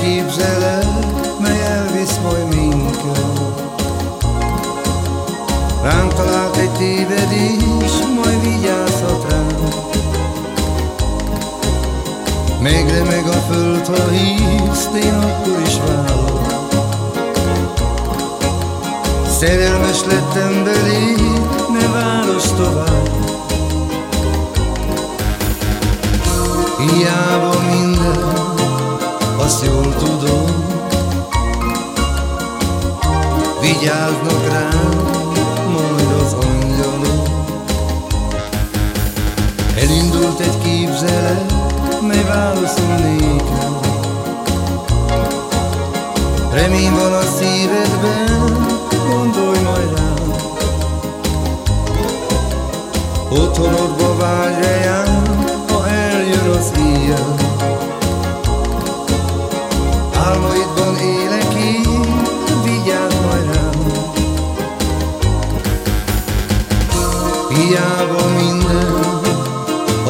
képzelet, mely elvisz majd minket. Ránk talált egy tévedés, majd vigyázhat ránk. Még remeg a föld, ha hívsz, én akkor is válok. Szerelmes lettem belé, azt jól tudom, Vigyáznak rám, majd az angyalok. Elindult egy képzelet, mely válaszol nékem. Remény van a szívedben, gondolj majd rám. Otthonodba vágy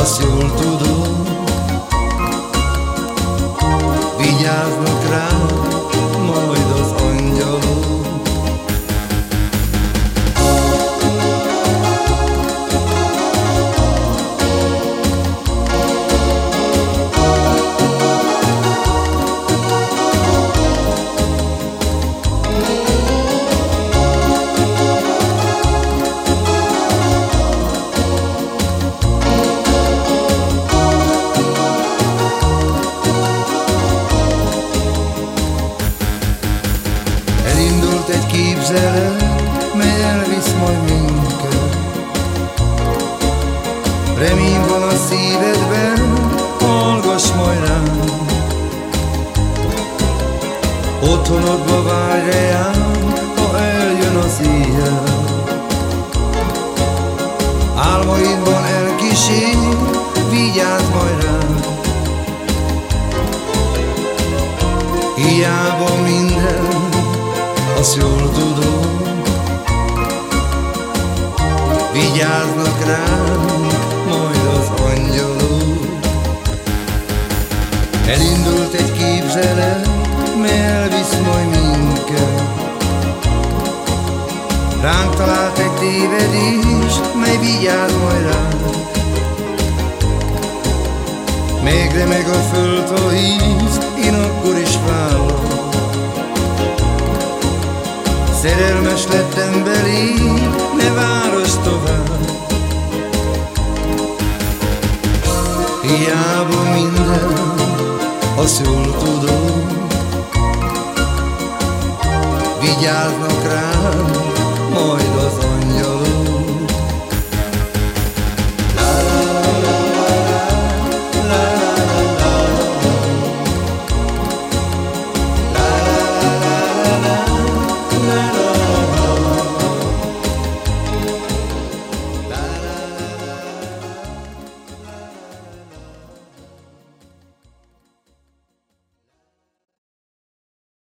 azt Képzelet, mely elvisz majd minket. Remény van a szívedben, hallgass majd rám. Otthonodba várj rejám, ha eljön az éjjel. Álmaidban elkísér, vigyázz majd rám. Hiába minden, azt jól vigyáznak ránk, majd az angyalok. Elindult egy képzelet, elvisz majd minket. Ránk talált egy tévedés, mely vigyáz majd ránk. Még remeg a föld, ha hívsz, azt jól tudom Vigyáznak